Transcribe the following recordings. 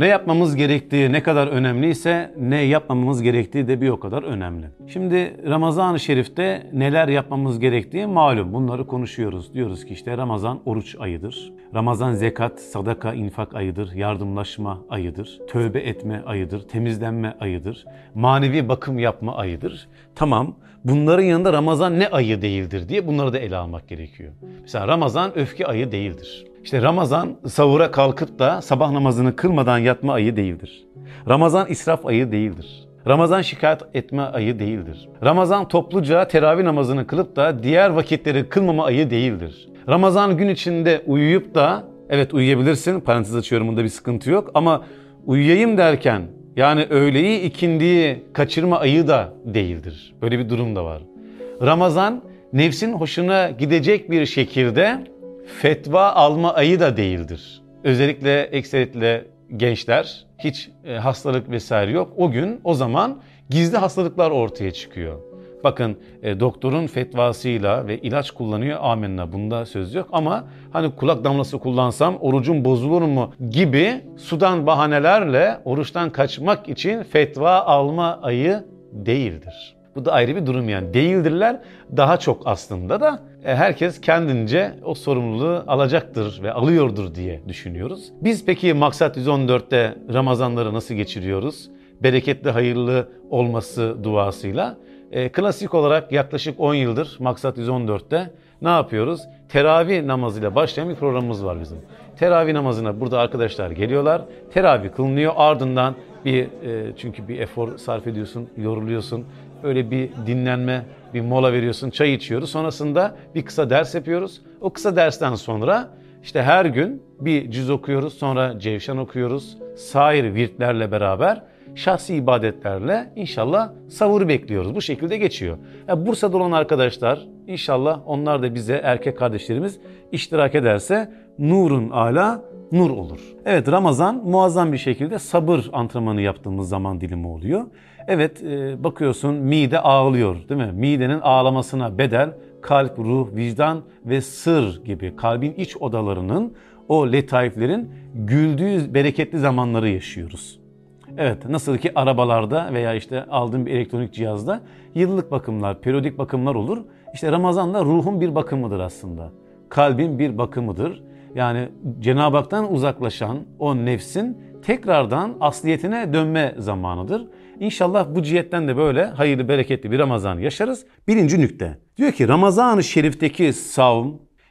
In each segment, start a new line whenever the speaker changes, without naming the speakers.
Ne yapmamız gerektiği ne kadar önemliyse ne yapmamamız gerektiği de bir o kadar önemli. Şimdi Ramazan-ı Şerif'te neler yapmamız gerektiği malum. Bunları konuşuyoruz. Diyoruz ki işte Ramazan oruç ayıdır. Ramazan zekat, sadaka, infak ayıdır. Yardımlaşma ayıdır. Tövbe etme ayıdır. Temizlenme ayıdır. Manevi bakım yapma ayıdır. Tamam bunların yanında Ramazan ne ayı değildir diye bunları da ele almak gerekiyor. Mesela Ramazan öfke ayı değildir. İşte Ramazan savura kalkıp da sabah namazını kılmadan yatma ayı değildir. Ramazan israf ayı değildir. Ramazan şikayet etme ayı değildir. Ramazan topluca teravih namazını kılıp da diğer vakitleri kılmama ayı değildir. Ramazan gün içinde uyuyup da evet uyuyabilirsin parantez açıyorum bunda bir sıkıntı yok ama uyuyayım derken yani öğleyi ikindiyi kaçırma ayı da değildir. Böyle bir durum da var. Ramazan nefsin hoşuna gidecek bir şekilde fetva alma ayı da değildir. Özellikle ekseriyetle gençler hiç e, hastalık vesaire yok. O gün o zaman gizli hastalıklar ortaya çıkıyor. Bakın e, doktorun fetvasıyla ve ilaç kullanıyor amenna bunda söz yok ama hani kulak damlası kullansam orucum bozulur mu gibi sudan bahanelerle oruçtan kaçmak için fetva alma ayı değildir. Bu da ayrı bir durum yani. Değildirler daha çok aslında da e, herkes kendince o sorumluluğu alacaktır ve alıyordur diye düşünüyoruz. Biz peki Maksat 114'te Ramazanları nasıl geçiriyoruz? Bereketli, hayırlı olması duasıyla. E, klasik olarak yaklaşık 10 yıldır Maksat 114'te ne yapıyoruz? Teravih namazıyla başlayan bir programımız var bizim. Teravih namazına burada arkadaşlar geliyorlar. Teravih kılınıyor ardından bir e, çünkü bir efor sarf ediyorsun, yoruluyorsun. Öyle bir dinlenme, bir mola veriyorsun, çay içiyoruz. Sonrasında bir kısa ders yapıyoruz. O kısa dersten sonra işte her gün bir cüz okuyoruz, sonra cevşen okuyoruz. Sair virtlerle beraber şahsi ibadetlerle inşallah savuru bekliyoruz. Bu şekilde geçiyor. Yani Bursa'da olan arkadaşlar inşallah onlar da bize erkek kardeşlerimiz iştirak ederse nurun ala nur olur. Evet Ramazan muazzam bir şekilde sabır antrenmanı yaptığımız zaman dilimi oluyor. Evet e, bakıyorsun mide ağlıyor değil mi? Midenin ağlamasına bedel kalp, ruh, vicdan ve sır gibi kalbin iç odalarının o letaiflerin güldüğü bereketli zamanları yaşıyoruz. Evet nasıl ki arabalarda veya işte aldığım bir elektronik cihazda yıllık bakımlar, periyodik bakımlar olur. İşte Ramazan'da ruhun bir bakımıdır aslında. Kalbin bir bakımıdır. Yani Cenab-ı Hak'tan uzaklaşan o nefsin tekrardan asliyetine dönme zamanıdır. İnşallah bu cihetten de böyle hayırlı bereketli bir Ramazan yaşarız. Birinci nükte. Diyor ki Ramazan-ı Şerif'teki savm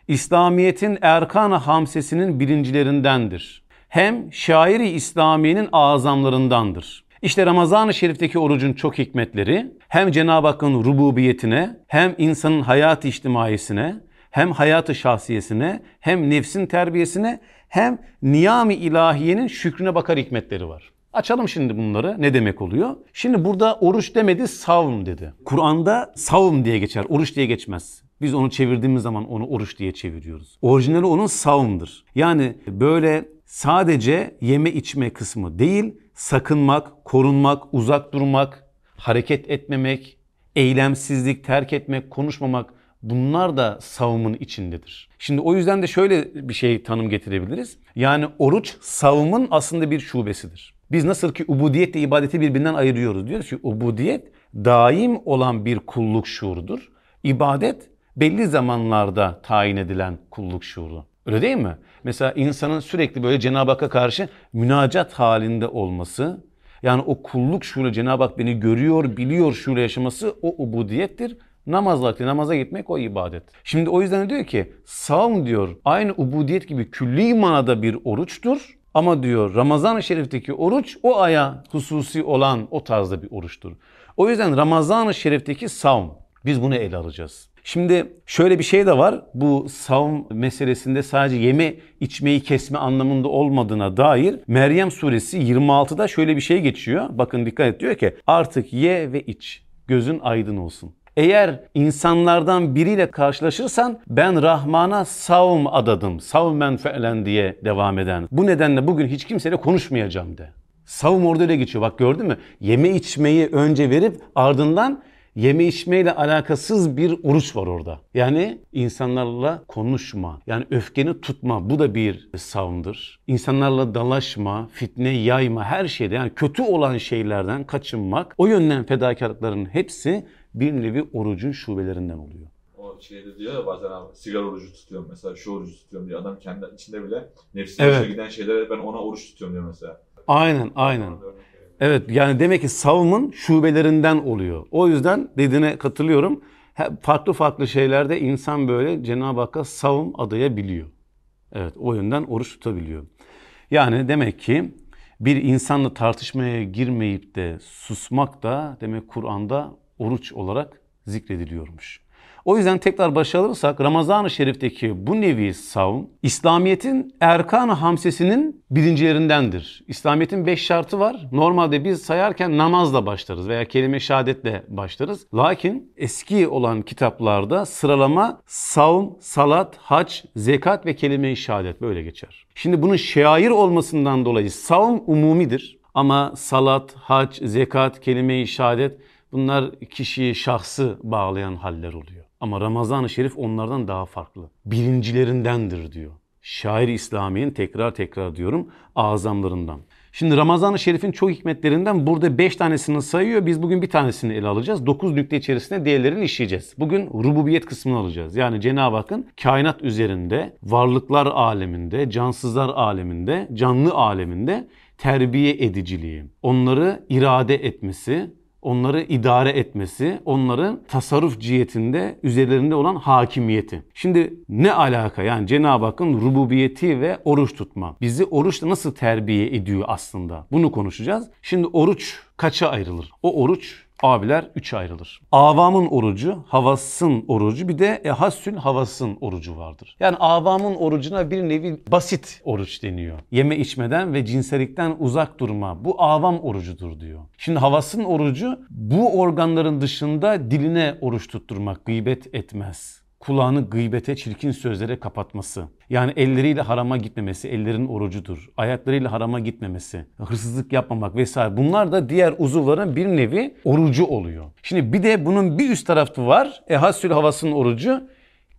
İslamiyet'in erkan-ı hamsesinin birincilerindendir. Hem şairi İslamiye'nin azamlarındandır. İşte Ramazan-ı Şerif'teki orucun çok hikmetleri hem Cenab-ı Hakk'ın rububiyetine hem insanın hayat içtimaisine hem hayatı şahsiyesine hem nefsin terbiyesine hem niyami ilahiyenin şükrüne bakar hikmetleri var. Açalım şimdi bunları. Ne demek oluyor? Şimdi burada oruç demedi, savm dedi. Kur'an'da savm diye geçer, oruç diye geçmez. Biz onu çevirdiğimiz zaman onu oruç diye çeviriyoruz. Orijinali onun savmdır. Yani böyle sadece yeme içme kısmı değil, sakınmak, korunmak, uzak durmak, hareket etmemek, eylemsizlik, terk etmek, konuşmamak bunlar da savunmun içindedir. Şimdi o yüzden de şöyle bir şey tanım getirebiliriz. Yani oruç savunmun aslında bir şubesidir. Biz nasıl ki ubudiyetle ibadeti birbirinden ayırıyoruz. Diyoruz ki ubudiyet daim olan bir kulluk şuurudur. İbadet belli zamanlarda tayin edilen kulluk şuuru. Öyle değil mi? Mesela insanın sürekli böyle Cenab-ı Hakk'a karşı münacat halinde olması, yani o kulluk şuuru Cenab-ı Hak beni görüyor, biliyor şuuru yaşaması o ubudiyettir. Namaz vakti namaza gitmek o ibadet. Şimdi o yüzden diyor ki savun diyor aynı ubudiyet gibi külli manada bir oruçtur. Ama diyor Ramazan-ı Şerif'teki oruç o aya hususi olan o tarzda bir oruçtur. O yüzden Ramazan-ı Şerif'teki savm biz bunu ele alacağız. Şimdi şöyle bir şey de var. Bu savm meselesinde sadece yeme içmeyi kesme anlamında olmadığına dair Meryem suresi 26'da şöyle bir şey geçiyor. Bakın dikkat et diyor ki artık ye ve iç. Gözün aydın olsun. Eğer insanlardan biriyle karşılaşırsan ben Rahman'a savm adadım. Savmen fe'len diye devam eden. Bu nedenle bugün hiç kimseyle konuşmayacağım de. Savm orada öyle geçiyor. Bak gördün mü? Yeme içmeyi önce verip ardından yeme içmeyle alakasız bir oruç var orada. Yani insanlarla konuşma, yani öfkeni tutma bu da bir savundur. İnsanlarla dalaşma, fitne yayma her şeyde yani kötü olan şeylerden kaçınmak o yönden fedakarlıkların hepsi bir nevi orucun şubelerinden oluyor.
O şeyde diyor ya bazen abi sigara orucu tutuyorum mesela şu orucu tutuyorum diyor. Adam kendi içinde bile nefsine
Evet.
giden şeylere ben ona oruç tutuyorum diyor mesela.
Aynen aynen. Evet yani demek ki savunun şubelerinden oluyor. O yüzden dediğine katılıyorum. Farklı farklı şeylerde insan böyle Cenab-ı Hakk'a savun adayabiliyor. Evet o yönden oruç tutabiliyor. Yani demek ki bir insanla tartışmaya girmeyip de susmak da demek Kur'an'da oruç olarak zikrediliyormuş. O yüzden tekrar başa alırsak Ramazan-ı Şerif'teki bu nevi savun İslamiyet'in erkan-ı hamsesinin birincilerindendir. İslamiyet'in beş şartı var. Normalde biz sayarken namazla başlarız veya kelime şehadetle başlarız. Lakin eski olan kitaplarda sıralama savun, salat, hac, zekat ve kelime-i şehadet böyle geçer. Şimdi bunun şair olmasından dolayı savun umumidir. Ama salat, hac, zekat, kelime-i şehadet bunlar kişiyi, şahsı bağlayan haller oluyor. Ama Ramazan-ı Şerif onlardan daha farklı. Birincilerindendir diyor. Şair İslami'nin tekrar tekrar diyorum azamlarından. Şimdi Ramazan-ı Şerif'in çok hikmetlerinden burada 5 tanesini sayıyor. Biz bugün bir tanesini ele alacağız. 9 nükte içerisinde diğerlerini işleyeceğiz. Bugün rububiyet kısmını alacağız. Yani Cenab-ı Hakk'ın kainat üzerinde, varlıklar aleminde, cansızlar aleminde, canlı aleminde terbiye ediciliği, onları irade etmesi, onları idare etmesi, onların tasarruf cihetinde üzerlerinde olan hakimiyeti. Şimdi ne alaka yani Cenab-ı Hakk'ın rububiyeti ve oruç tutma. Bizi oruçla nasıl terbiye ediyor aslında? Bunu konuşacağız. Şimdi oruç kaça ayrılır? O oruç abiler üçe ayrılır. Avamın orucu, havasın orucu bir de ehassül havasın orucu vardır. Yani avamın orucuna bir nevi basit oruç deniyor. Yeme içmeden ve cinsellikten uzak durma. Bu avam orucudur diyor. Şimdi havasın orucu bu organların dışında diline oruç tutturmak, gıybet etmez kulağını gıybete, çirkin sözlere kapatması. Yani elleriyle harama gitmemesi, ellerin orucudur. Ayaklarıyla harama gitmemesi, hırsızlık yapmamak vesaire. Bunlar da diğer uzuvların bir nevi orucu oluyor. Şimdi bir de bunun bir üst tarafı var. Ehassül havasının orucu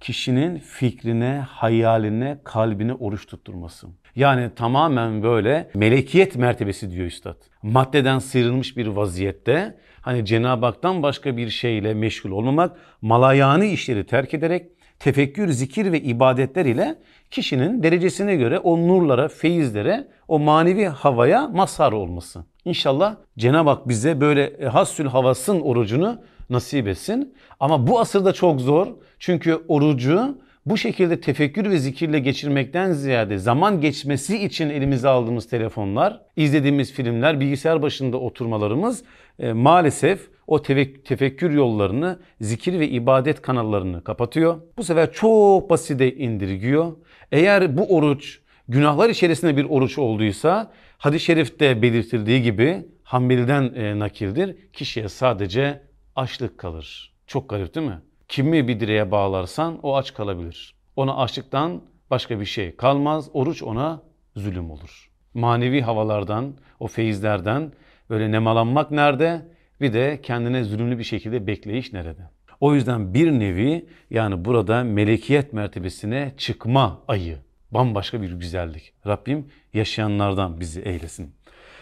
kişinin fikrine, hayaline, kalbine oruç tutturması. Yani tamamen böyle melekiyet mertebesi diyor üstad. Maddeden sıyrılmış bir vaziyette hani Cenab-ı Hak'tan başka bir şeyle meşgul olmamak, malayani işleri terk ederek tefekkür, zikir ve ibadetler ile kişinin derecesine göre o nurlara, feyizlere, o manevi havaya mazhar olması. İnşallah Cenab-ı Hak bize böyle hassül havasın orucunu nasip etsin. Ama bu asırda çok zor. Çünkü orucu bu şekilde tefekkür ve zikirle geçirmekten ziyade zaman geçmesi için elimize aldığımız telefonlar, izlediğimiz filmler, bilgisayar başında oturmalarımız e, maalesef o tefekkür yollarını, zikir ve ibadet kanallarını kapatıyor. Bu sefer çok basite indirgiyor. Eğer bu oruç günahlar içerisinde bir oruç olduysa hadis-i şerifte belirtildiği gibi Hanbeli'den e, nakildir. Kişiye sadece açlık kalır. Çok garip değil mi? Kimi bir direğe bağlarsan o aç kalabilir. Ona açlıktan başka bir şey kalmaz. Oruç ona zulüm olur. Manevi havalardan, o feyizlerden böyle nemalanmak nerede? Bir de kendine zulümlü bir şekilde bekleyiş nerede? O yüzden bir nevi yani burada melekiyet mertebesine çıkma ayı. Bambaşka bir güzellik. Rabbim yaşayanlardan bizi eylesin.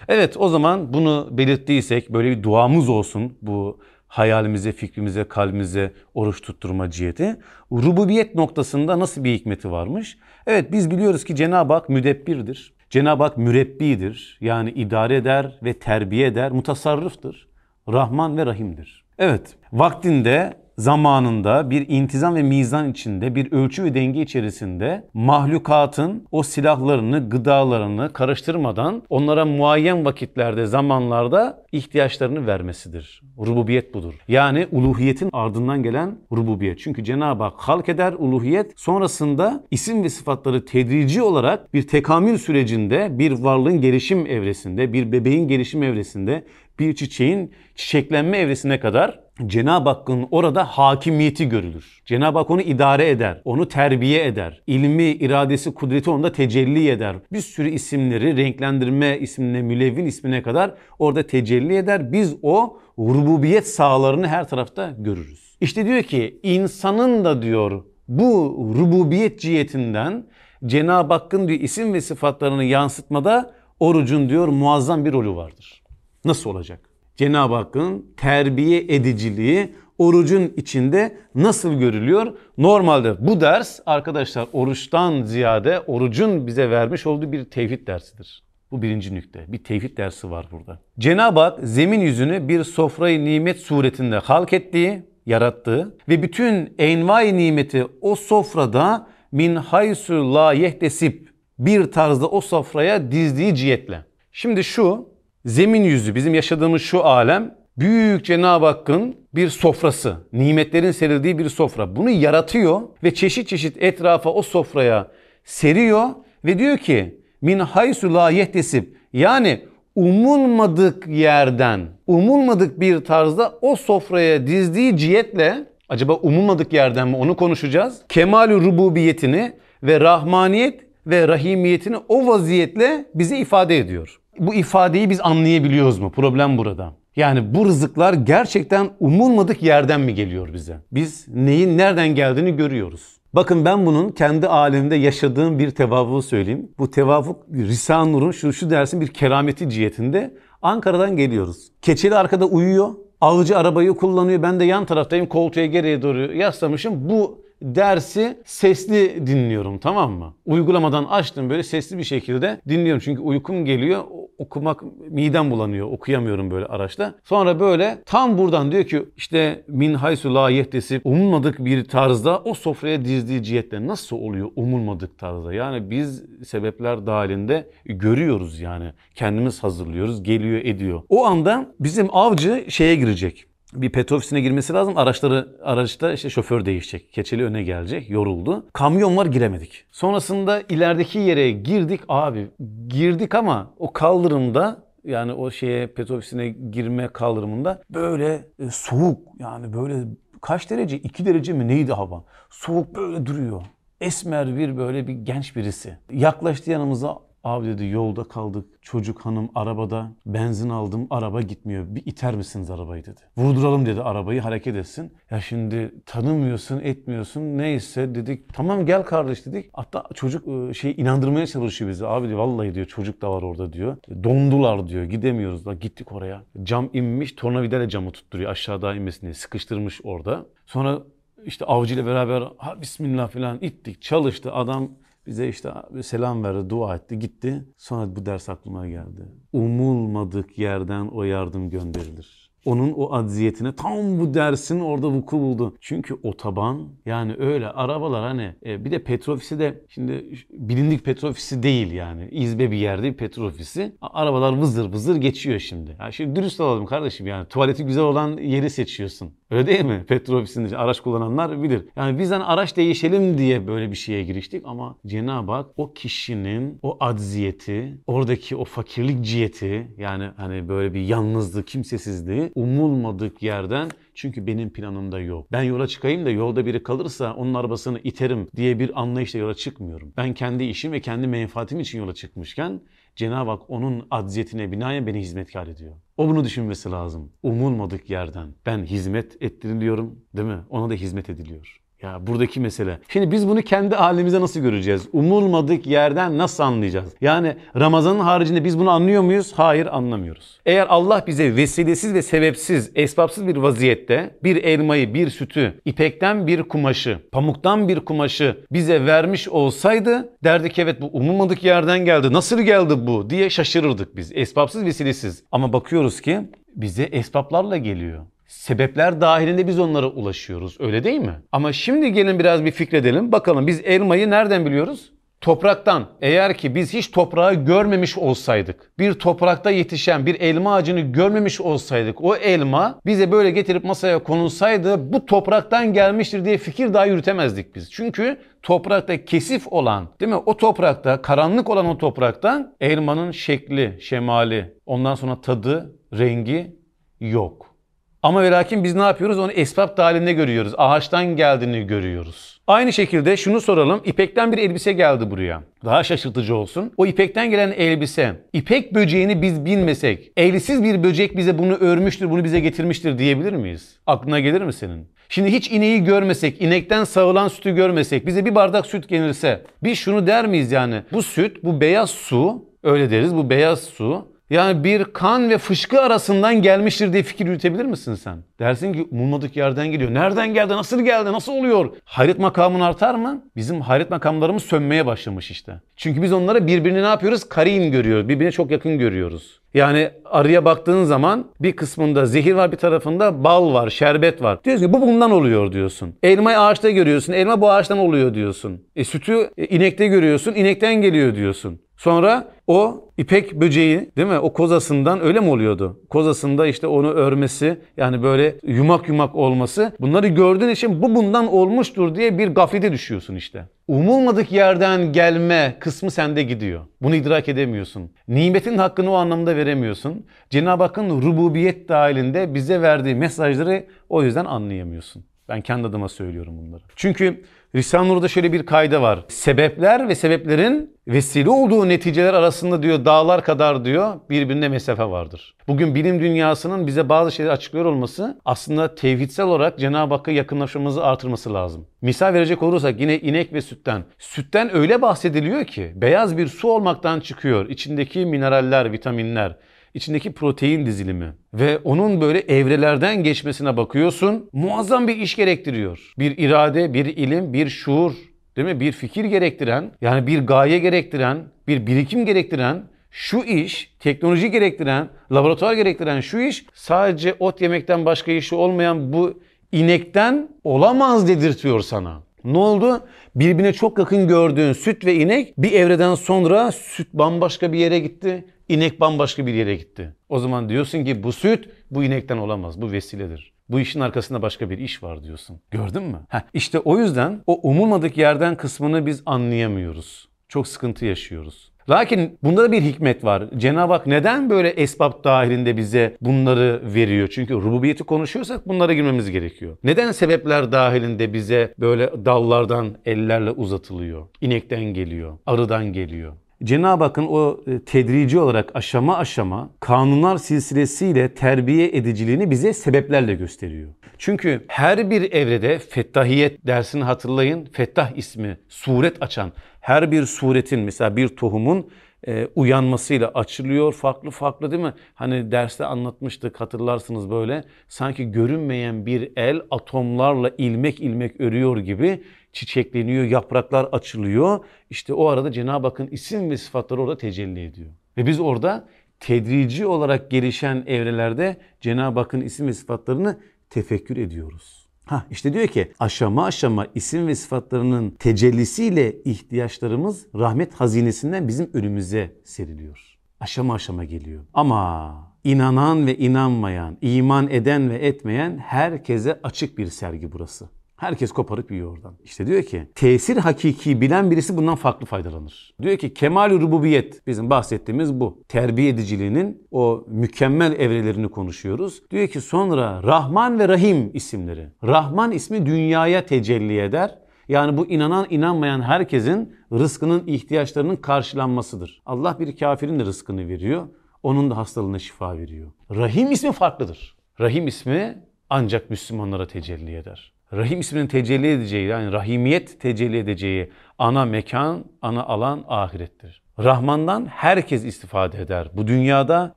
Evet o zaman bunu belirttiysek böyle bir duamız olsun bu hayalimize, fikrimize, kalbimize oruç tutturma ciheti. Rububiyet noktasında nasıl bir hikmeti varmış? Evet biz biliyoruz ki Cenab-ı Hak müdebbirdir. Cenab-ı Hak mürebbidir. Yani idare eder ve terbiye eder, mutasarrıftır. Rahman ve Rahim'dir. Evet vaktinde zamanında bir intizam ve mizan içinde bir ölçü ve denge içerisinde mahlukatın o silahlarını, gıdalarını karıştırmadan onlara muayyen vakitlerde, zamanlarda ihtiyaçlarını vermesidir. Rububiyet budur. Yani uluhiyetin ardından gelen rububiyet. Çünkü Cenab-ı Hak halk eder uluhiyet sonrasında isim ve sıfatları tedrici olarak bir tekamül sürecinde bir varlığın gelişim evresinde, bir bebeğin gelişim evresinde, bir çiçeğin çiçeklenme evresine kadar Cenab-ı Hakk'ın orada hakimiyeti görülür. Cenab-ı Hak onu idare eder, onu terbiye eder. İlmi, iradesi, kudreti onda tecelli eder. Bir sürü isimleri renklendirme ismine, mülevvin ismine kadar orada tecelli eder. Biz o rububiyet sahalarını her tarafta görürüz. İşte diyor ki insanın da diyor bu rububiyet cihetinden Cenab-ı Hakk'ın diyor isim ve sıfatlarını yansıtmada orucun diyor muazzam bir rolü vardır. Nasıl olacak? Cenab-ı Hakk'ın terbiye ediciliği orucun içinde nasıl görülüyor? Normalde bu ders arkadaşlar oruçtan ziyade orucun bize vermiş olduğu bir tevhid dersidir. Bu birinci nükte. Bir tevhid dersi var burada. Cenab-ı Hak zemin yüzünü bir sofrayı nimet suretinde halk ettiği, yarattığı ve bütün envai nimeti o sofrada min haysu la yehtesip bir tarzda o sofraya dizdiği cihetle. Şimdi şu zemin yüzü bizim yaşadığımız şu alem büyük Cenab-ı Hakk'ın bir sofrası, nimetlerin serildiği bir sofra. Bunu yaratıyor ve çeşit çeşit etrafa o sofraya seriyor ve diyor ki min haysu la yehtesip yani umulmadık yerden, umulmadık bir tarzda o sofraya dizdiği cihetle acaba umulmadık yerden mi onu konuşacağız. Kemal-i rububiyetini ve rahmaniyet ve rahimiyetini o vaziyetle bize ifade ediyor. Bu ifadeyi biz anlayabiliyoruz mu? Problem burada. Yani bu rızıklar gerçekten umulmadık yerden mi geliyor bize? Biz neyin nereden geldiğini görüyoruz. Bakın ben bunun kendi alemde yaşadığım bir tevavuğu söyleyeyim. Bu tevafuk Risale-i Nur'un şu, şu dersin bir kerameti cihetinde Ankara'dan geliyoruz. Keçeli arkada uyuyor. Avcı arabayı kullanıyor. Ben de yan taraftayım. Koltuğa geriye doğru yaslamışım. Bu dersi sesli dinliyorum tamam mı? Uygulamadan açtım böyle sesli bir şekilde dinliyorum. Çünkü uykum geliyor. Okumak midem bulanıyor. Okuyamıyorum böyle araçta. Sonra böyle tam buradan diyor ki işte min haysu la yehtesi umulmadık bir tarzda o sofraya dizdiği cihetle nasıl oluyor umulmadık tarzda? Yani biz sebepler dahilinde görüyoruz yani. Kendimiz hazırlıyoruz. Geliyor ediyor. O anda bizim avcı şeye girecek bir petrol ofisine girmesi lazım. Araçları araçta işte şoför değişecek. Keçeli öne gelecek. Yoruldu. Kamyon var giremedik. Sonrasında ilerideki yere girdik. Abi girdik ama o kaldırımda yani o şeye petrol ofisine girme kaldırımında böyle e, soğuk yani böyle kaç derece? 2 derece mi neydi hava? Soğuk böyle duruyor. Esmer bir böyle bir genç birisi. Yaklaştı yanımıza Abi dedi yolda kaldık. Çocuk hanım arabada. Benzin aldım. Araba gitmiyor. Bir iter misiniz arabayı dedi. Vurduralım dedi arabayı hareket etsin. Ya şimdi tanımıyorsun etmiyorsun. Neyse dedik. Tamam gel kardeş dedik. Hatta çocuk şey inandırmaya çalışıyor bizi. Abi diyor vallahi diyor çocuk da var orada diyor. Dondular diyor. Gidemiyoruz da gittik oraya. Cam inmiş. Tornavidayla camı tutturuyor. Aşağıda inmesin diye. Sıkıştırmış orada. Sonra işte avcıyla beraber ha bismillah falan ittik. Çalıştı. Adam bize işte selam verdi, dua etti, gitti. Sonra bu ders aklıma geldi. Umulmadık yerden o yardım gönderilir. Onun o acziyetine tam bu dersin orada vuku buldu. Çünkü otoban yani öyle arabalar hani e, bir de petrol ofisi de şimdi bilindik petrol ofisi değil yani. İzbe bir yerde bir petrol. Arabalar vızır vızır geçiyor şimdi. Ya şimdi dürüst olalım kardeşim yani tuvaleti güzel olan yeri seçiyorsun. Öyle değil mi? Petrol araç kullananlar bilir. Yani bizden araç değişelim diye böyle bir şeye giriştik ama Cenab-ı Hak o kişinin o acziyeti, oradaki o fakirlik ciheti yani hani böyle bir yalnızlık, kimsesizliği umulmadık yerden çünkü benim planımda yok. Ben yola çıkayım da yolda biri kalırsa onun arabasını iterim diye bir anlayışla yola çıkmıyorum. Ben kendi işim ve kendi menfaatim için yola çıkmışken Cenab-ı Hak onun acziyetine binaen beni hizmetkar ediyor. O bunu düşünmesi lazım. Umulmadık yerden ben hizmet ettiriliyorum değil mi? Ona da hizmet ediliyor. Ya buradaki mesele. Şimdi biz bunu kendi halimize nasıl göreceğiz? Umulmadık yerden nasıl anlayacağız? Yani Ramazan'ın haricinde biz bunu anlıyor muyuz? Hayır anlamıyoruz. Eğer Allah bize vesilesiz ve sebepsiz, esbapsız bir vaziyette bir elmayı, bir sütü, ipekten bir kumaşı, pamuktan bir kumaşı bize vermiş olsaydı derdik evet bu umulmadık yerden geldi. Nasıl geldi bu diye şaşırırdık biz. Esbapsız vesilesiz. Ama bakıyoruz ki bize esbaplarla geliyor. Sebepler dahilinde biz onlara ulaşıyoruz. Öyle değil mi? Ama şimdi gelin biraz bir fikredelim. Bakalım biz elmayı nereden biliyoruz? Topraktan. Eğer ki biz hiç toprağı görmemiş olsaydık, bir toprakta yetişen bir elma ağacını görmemiş olsaydık, o elma bize böyle getirip masaya konulsaydı bu topraktan gelmiştir diye fikir daha yürütemezdik biz. Çünkü toprakta kesif olan, değil mi? O toprakta, karanlık olan o topraktan elmanın şekli, şemali, ondan sonra tadı, rengi yok. Ama ve lakin biz ne yapıyoruz? Onu esbab dahilinde görüyoruz. Ağaçtan geldiğini görüyoruz. Aynı şekilde şunu soralım. İpekten bir elbise geldi buraya. Daha şaşırtıcı olsun. O ipekten gelen elbise, ipek böceğini biz bilmesek, eğrisiz bir böcek bize bunu örmüştür, bunu bize getirmiştir diyebilir miyiz? Aklına gelir mi senin? Şimdi hiç ineği görmesek, inekten sağılan sütü görmesek, bize bir bardak süt gelirse, biz şunu der miyiz yani? Bu süt, bu beyaz su, öyle deriz, bu beyaz su yani bir kan ve fışkı arasından gelmiştir diye fikir yürütebilir misin sen? Dersin ki umulmadık yerden geliyor. Nereden geldi? Nasıl geldi? Nasıl oluyor? Hayret makamın artar mı? Bizim hayret makamlarımız sönmeye başlamış işte. Çünkü biz onları birbirini ne yapıyoruz? Karin görüyoruz. Birbirine çok yakın görüyoruz. Yani arıya baktığın zaman bir kısmında zehir var bir tarafında bal var, şerbet var. Diyorsun ki bu bundan oluyor diyorsun. Elmayı ağaçta görüyorsun. Elma bu ağaçtan oluyor diyorsun. E, sütü e, inekte görüyorsun. inekten geliyor diyorsun. Sonra o ipek böceği değil mi? O kozasından öyle mi oluyordu? Kozasında işte onu örmesi yani böyle yumak yumak olması. Bunları gördüğün için bu bundan olmuştur diye bir gaflete düşüyorsun işte. Umulmadık yerden gelme kısmı sende gidiyor. Bunu idrak edemiyorsun. Nimetin hakkını o anlamda veremiyorsun. Cenab-ı Hakk'ın rububiyet dahilinde bize verdiği mesajları o yüzden anlayamıyorsun. Ben kendi adıma söylüyorum bunları. Çünkü Risale-i Nur'da şöyle bir kayda var. Sebepler ve sebeplerin vesile olduğu neticeler arasında diyor dağlar kadar diyor birbirine mesafe vardır. Bugün bilim dünyasının bize bazı şeyleri açıklıyor olması aslında tevhidsel olarak Cenab-ı Hakk'a yakınlaşmamızı artırması lazım. Misal verecek olursak yine inek ve sütten. Sütten öyle bahsediliyor ki beyaz bir su olmaktan çıkıyor. İçindeki mineraller, vitaminler, içindeki protein dizilimi ve onun böyle evrelerden geçmesine bakıyorsun. Muazzam bir iş gerektiriyor. Bir irade, bir ilim, bir şuur, değil mi? Bir fikir gerektiren, yani bir gaye gerektiren, bir birikim gerektiren şu iş, teknoloji gerektiren, laboratuvar gerektiren şu iş sadece ot yemekten başka işi olmayan bu inekten olamaz dedirtiyor sana. Ne oldu? Birbirine çok yakın gördüğün süt ve inek bir evreden sonra süt bambaşka bir yere gitti. İnek bambaşka bir yere gitti. O zaman diyorsun ki bu süt bu inekten olamaz. Bu vesiledir. Bu işin arkasında başka bir iş var diyorsun. Gördün mü? Heh, işte o yüzden o umulmadık yerden kısmını biz anlayamıyoruz. Çok sıkıntı yaşıyoruz. Lakin bunda da bir hikmet var. Cenab-ı Hak neden böyle esbab dahilinde bize bunları veriyor? Çünkü rububiyeti konuşuyorsak bunlara girmemiz gerekiyor. Neden sebepler dahilinde bize böyle dallardan ellerle uzatılıyor? İnekten geliyor, arıdan geliyor. Cenab-ı Hakk'ın o e, tedrici olarak aşama aşama kanunlar silsilesiyle terbiye ediciliğini bize sebeplerle gösteriyor. Çünkü her bir evrede fettahiyet dersini hatırlayın. Fettah ismi suret açan her bir suretin mesela bir tohumun e, uyanmasıyla açılıyor farklı farklı değil mi? Hani derste anlatmıştık hatırlarsınız böyle sanki görünmeyen bir el atomlarla ilmek ilmek örüyor gibi çiçekleniyor, yapraklar açılıyor. İşte o arada Cenab-ı Hakk'ın isim ve sıfatları orada tecelli ediyor. Ve biz orada tedrici olarak gelişen evrelerde Cenab-ı Hakk'ın isim ve sıfatlarını tefekkür ediyoruz. Ha işte diyor ki aşama aşama isim ve sıfatlarının tecellisiyle ihtiyaçlarımız rahmet hazinesinden bizim önümüze seriliyor. Aşama aşama geliyor. Ama inanan ve inanmayan, iman eden ve etmeyen herkese açık bir sergi burası. Herkes koparıp yiyor oradan. İşte diyor ki tesir hakiki bilen birisi bundan farklı faydalanır. Diyor ki kemal rububiyet bizim bahsettiğimiz bu. Terbiye ediciliğinin o mükemmel evrelerini konuşuyoruz. Diyor ki sonra Rahman ve Rahim isimleri. Rahman ismi dünyaya tecelli eder. Yani bu inanan inanmayan herkesin rızkının ihtiyaçlarının karşılanmasıdır. Allah bir kafirin de rızkını veriyor. Onun da hastalığına şifa veriyor. Rahim ismi farklıdır. Rahim ismi ancak Müslümanlara tecelli eder. Rahim isminin tecelli edeceği yani rahimiyet tecelli edeceği ana mekan, ana alan ahirettir. Rahman'dan herkes istifade eder. Bu dünyada,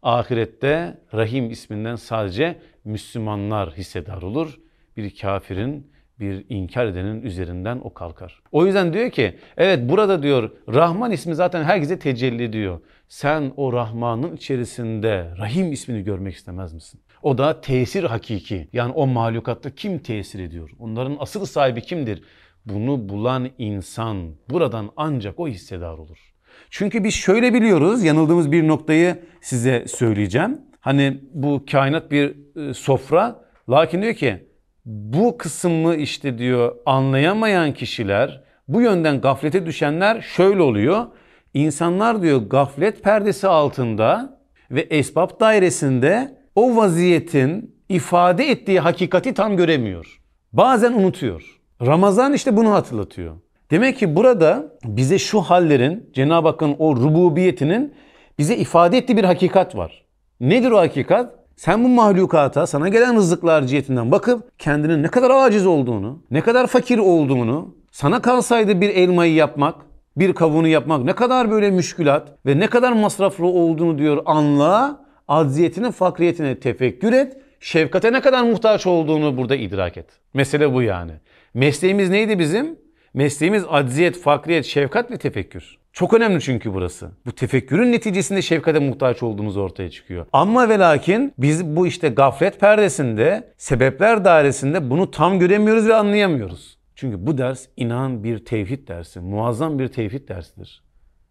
ahirette Rahim isminden sadece Müslümanlar hissedar olur. Bir kafirin, bir inkar edenin üzerinden o kalkar. O yüzden diyor ki, evet burada diyor Rahman ismi zaten herkese tecelli ediyor. Sen o Rahman'ın içerisinde Rahim ismini görmek istemez misin? O da tesir hakiki. Yani o mahlukatta kim tesir ediyor? Onların asıl sahibi kimdir? Bunu bulan insan buradan ancak o hissedar olur. Çünkü biz şöyle biliyoruz, yanıldığımız bir noktayı size söyleyeceğim. Hani bu kainat bir e, sofra. Lakin diyor ki bu kısmı işte diyor anlayamayan kişiler, bu yönden gaflete düşenler şöyle oluyor. İnsanlar diyor gaflet perdesi altında ve esbab dairesinde o vaziyetin ifade ettiği hakikati tam göremiyor. Bazen unutuyor. Ramazan işte bunu hatırlatıyor. Demek ki burada bize şu hallerin Cenab-ı Hakk'ın o rububiyetinin bize ifade ettiği bir hakikat var. Nedir o hakikat? Sen bu mahlukata sana gelen rızıklar cihetinden bakıp kendinin ne kadar aciz olduğunu, ne kadar fakir olduğunu, sana kalsaydı bir elmayı yapmak, bir kavuğunu yapmak ne kadar böyle müşkülat ve ne kadar masraflı olduğunu diyor anla, acziyetine, fakriyetine tefekkür et, şefkate ne kadar muhtaç olduğunu burada idrak et. Mesele bu yani. Mesleğimiz neydi bizim? Mesleğimiz acziyet, fakriyet, şefkat ve tefekkür. Çok önemli çünkü burası. Bu tefekkürün neticesinde şefkate muhtaç olduğumuz ortaya çıkıyor. Ama ve lakin biz bu işte gaflet perdesinde, sebepler dairesinde bunu tam göremiyoruz ve anlayamıyoruz. Çünkü bu ders inan bir tevhid dersi, muazzam bir tevhid dersidir.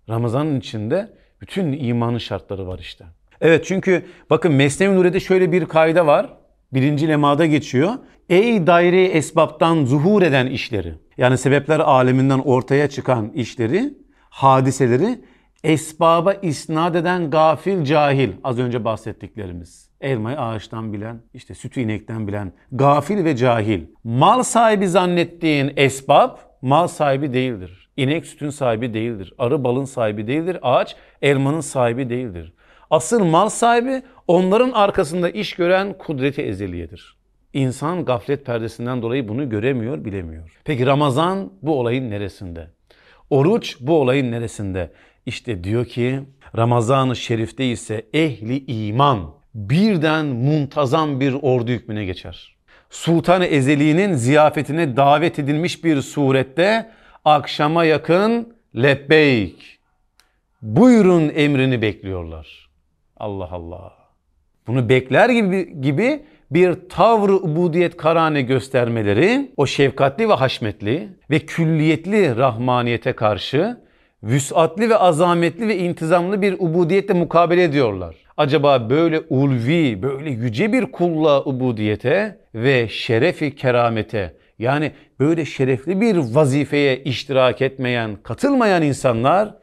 Ramazanın içinde bütün imanın şartları var işte. Evet çünkü bakın Mesnevi Nuri'de şöyle bir kaide var. Birinci lemada geçiyor. Ey daire esbaptan zuhur eden işleri. Yani sebepler aleminden ortaya çıkan işleri, hadiseleri esbaba isnat eden gafil cahil. Az önce bahsettiklerimiz. Elmayı ağaçtan bilen, işte sütü inekten bilen, gafil ve cahil. Mal sahibi zannettiğin esbab mal sahibi değildir. İnek sütün sahibi değildir. Arı balın sahibi değildir. Ağaç elmanın sahibi değildir. Asıl mal sahibi onların arkasında iş gören kudreti ezeliyedir. İnsan gaflet perdesinden dolayı bunu göremiyor, bilemiyor. Peki Ramazan bu olayın neresinde? Oruç bu olayın neresinde? İşte diyor ki Ramazan-ı Şerif'te ise ehli iman birden muntazam bir ordu hükmüne geçer. Sultan-ı Ezeli'nin ziyafetine davet edilmiş bir surette akşama yakın lebbeyk buyurun emrini bekliyorlar. Allah Allah. Bunu bekler gibi gibi bir tavrı ubudiyet karane göstermeleri o şefkatli ve haşmetli ve külliyetli rahmaniyete karşı vüsatli ve azametli ve intizamlı bir ubudiyetle mukabele ediyorlar. Acaba böyle ulvi, böyle yüce bir kulla ubudiyete ve şerefi keramete yani böyle şerefli bir vazifeye iştirak etmeyen, katılmayan insanlar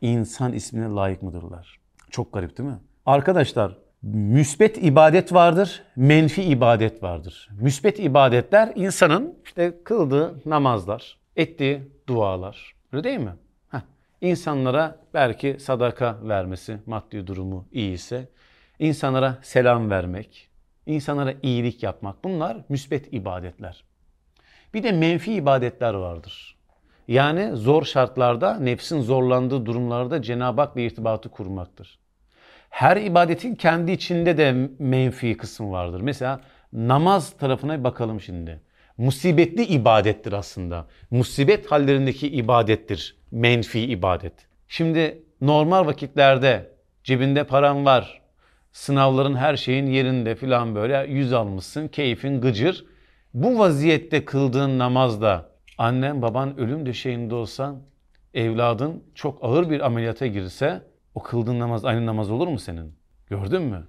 insan ismine layık mıdırlar? Çok garip değil mi? Arkadaşlar müsbet ibadet vardır, menfi ibadet vardır. Müsbet ibadetler insanın işte kıldığı namazlar, ettiği dualar. Öyle değil mi? Heh. İnsanlara belki sadaka vermesi, maddi durumu iyi ise, insanlara selam vermek, insanlara iyilik yapmak bunlar müsbet ibadetler. Bir de menfi ibadetler vardır. Yani zor şartlarda, nefsin zorlandığı durumlarda Cenab-ı Hak'la irtibatı kurmaktır. Her ibadetin kendi içinde de menfi kısmı vardır. Mesela namaz tarafına bakalım şimdi. Musibetli ibadettir aslında. Musibet hallerindeki ibadettir. Menfi ibadet. Şimdi normal vakitlerde cebinde paran var. Sınavların her şeyin yerinde filan böyle yüz almışsın. Keyfin gıcır. Bu vaziyette kıldığın namazda annen baban ölüm döşeğinde olsan evladın çok ağır bir ameliyata girse o kıldığın namaz aynı namaz olur mu senin? Gördün mü?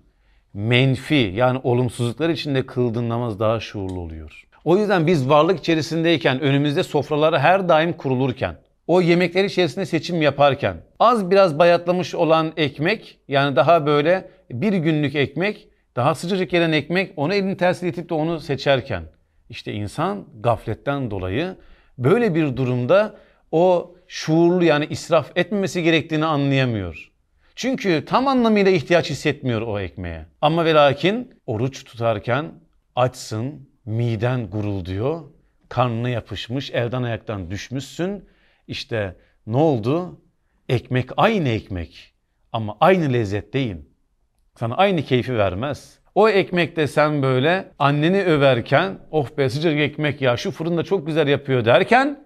Menfi yani olumsuzluklar içinde kıldığın namaz daha şuurlu oluyor. O yüzden biz varlık içerisindeyken önümüzde sofraları her daim kurulurken o yemekler içerisinde seçim yaparken az biraz bayatlamış olan ekmek yani daha böyle bir günlük ekmek daha sıcacık gelen ekmek onu elini tersiyle itip de onu seçerken işte insan gafletten dolayı böyle bir durumda o şuurlu yani israf etmemesi gerektiğini anlayamıyor. Çünkü tam anlamıyla ihtiyaç hissetmiyor o ekmeğe. Ama ve lakin oruç tutarken açsın, miden gurulduyor, karnına yapışmış, elden ayaktan düşmüşsün. İşte ne oldu? Ekmek aynı ekmek ama aynı lezzet değil. Sana aynı keyfi vermez. O ekmekte sen böyle anneni överken oh be sıcak ekmek ya şu fırında çok güzel yapıyor derken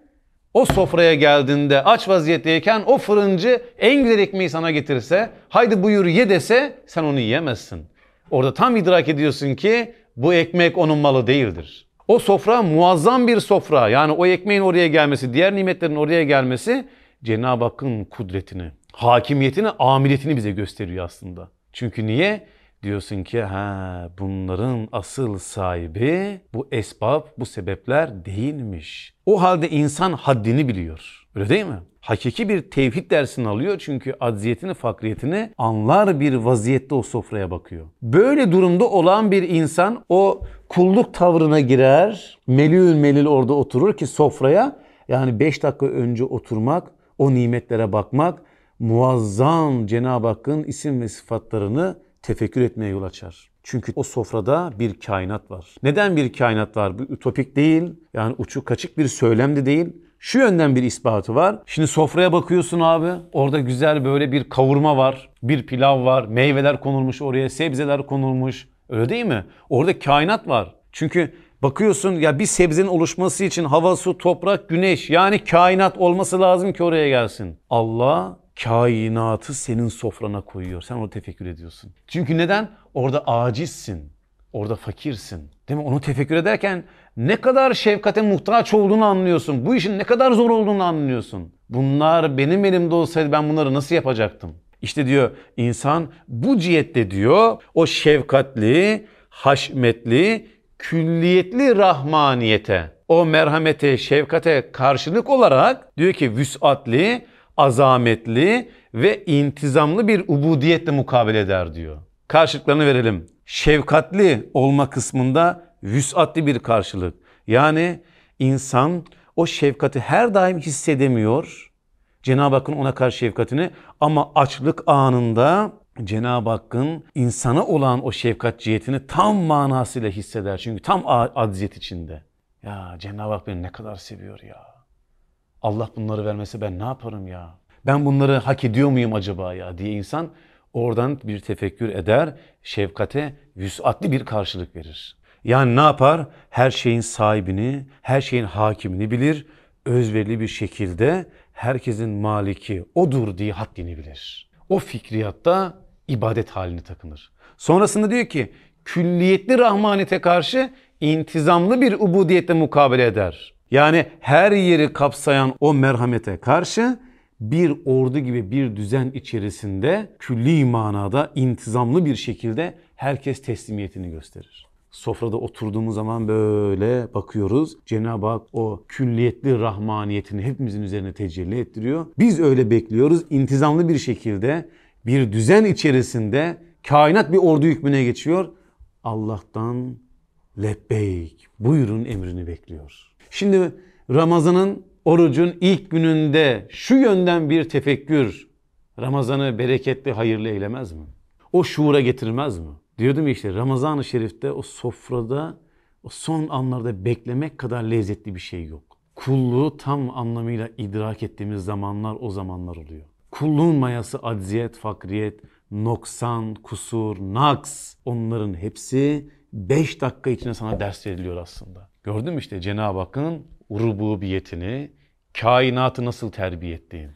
o sofraya geldiğinde aç vaziyetteyken o fırıncı en güzel ekmeği sana getirse haydi buyur ye dese sen onu yiyemezsin. Orada tam idrak ediyorsun ki bu ekmek onun malı değildir. O sofra muazzam bir sofra. Yani o ekmeğin oraya gelmesi, diğer nimetlerin oraya gelmesi Cenab-ı Hakk'ın kudretini, hakimiyetini, amiliyetini bize gösteriyor aslında. Çünkü niye? Diyorsun ki ha bunların asıl sahibi bu esbab, bu sebepler değilmiş. O halde insan haddini biliyor. Öyle değil mi? Hakiki bir tevhid dersini alıyor çünkü acziyetini, fakriyetini anlar bir vaziyette o sofraya bakıyor. Böyle durumda olan bir insan o kulluk tavrına girer, melül melil orada oturur ki sofraya yani 5 dakika önce oturmak, o nimetlere bakmak, muazzam Cenab-ı Hakk'ın isim ve sıfatlarını tefekkür etmeye yol açar. Çünkü o sofrada bir kainat var. Neden bir kainat var? Bu ütopik değil, yani uçuk kaçık bir söylem de değil. Şu yönden bir ispatı var. Şimdi sofraya bakıyorsun abi. Orada güzel böyle bir kavurma var. Bir pilav var. Meyveler konulmuş oraya. Sebzeler konulmuş. Öyle değil mi? Orada kainat var. Çünkü bakıyorsun ya bir sebzenin oluşması için hava, su, toprak, güneş yani kainat olması lazım ki oraya gelsin. Allah kainatı senin sofrana koyuyor. Sen onu tefekkür ediyorsun. Çünkü neden? Orada acizsin. Orada fakirsin. Değil mi? Onu tefekkür ederken ne kadar şefkate muhtaç olduğunu anlıyorsun. Bu işin ne kadar zor olduğunu anlıyorsun. Bunlar benim elimde olsaydı ben bunları nasıl yapacaktım? İşte diyor insan bu cihette diyor o şefkatli, haşmetli, külliyetli rahmaniyete, o merhamete, şefkate karşılık olarak diyor ki vüsatli, azametli ve intizamlı bir ubudiyetle mukabele eder diyor. Karşılıklarını verelim. Şefkatli olma kısmında vüsatli bir karşılık. Yani insan o şefkati her daim hissedemiyor. Cenab-ı Hakk'ın ona karşı şefkatini ama açlık anında Cenab-ı Hakk'ın insana olan o şefkat cihetini tam manasıyla hisseder. Çünkü tam acziyet içinde. Ya Cenab-ı Hak beni ne kadar seviyor ya. Allah bunları vermese ben ne yaparım ya? Ben bunları hak ediyor muyum acaba ya diye insan oradan bir tefekkür eder, şefkate vüsatli bir karşılık verir. Yani ne yapar? Her şeyin sahibini, her şeyin hakimini bilir. Özverili bir şekilde herkesin maliki odur diye haddini bilir. O fikriyatta ibadet halini takınır. Sonrasında diyor ki külliyetli rahmaniyete karşı intizamlı bir ubudiyette mukabele eder. Yani her yeri kapsayan o merhamete karşı bir ordu gibi bir düzen içerisinde külli manada intizamlı bir şekilde herkes teslimiyetini gösterir. Sofrada oturduğumuz zaman böyle bakıyoruz. Cenab-ı Hak o külliyetli rahmaniyetini hepimizin üzerine tecelli ettiriyor. Biz öyle bekliyoruz. İntizamlı bir şekilde bir düzen içerisinde kainat bir ordu hükmüne geçiyor. Allah'tan lebbeyk buyurun emrini bekliyor. Şimdi Ramazan'ın orucun ilk gününde şu yönden bir tefekkür Ramazan'ı bereketli, hayırlı eylemez mi? O şuura getirmez mi? Diyordum işte Ramazan-ı Şerif'te o sofrada o son anlarda beklemek kadar lezzetli bir şey yok. Kulluğu tam anlamıyla idrak ettiğimiz zamanlar o zamanlar oluyor. Kulluğun mayası acziyet, fakriyet, noksan, kusur, naks onların hepsi 5 dakika içinde sana ders veriliyor aslında. Gördün mü işte Cenab-ı Hakk'ın rububiyetini, kainatı nasıl terbiye ettiğini,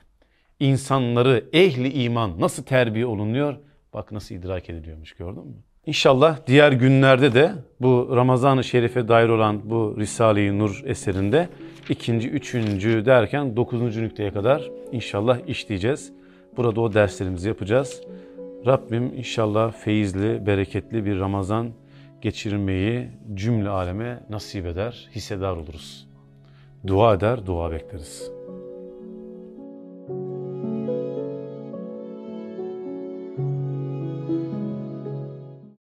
insanları ehli iman nasıl terbiye olunuyor, bak nasıl idrak ediliyormuş gördün mü? İnşallah diğer günlerde de bu Ramazan-ı Şerif'e dair olan bu Risale-i Nur eserinde ikinci, üçüncü derken dokuzuncu nükteye kadar inşallah işleyeceğiz. Burada o derslerimizi yapacağız. Rabbim inşallah feyizli, bereketli bir Ramazan geçirmeyi cümle aleme nasip eder, hissedar oluruz. Dua eder, dua bekleriz.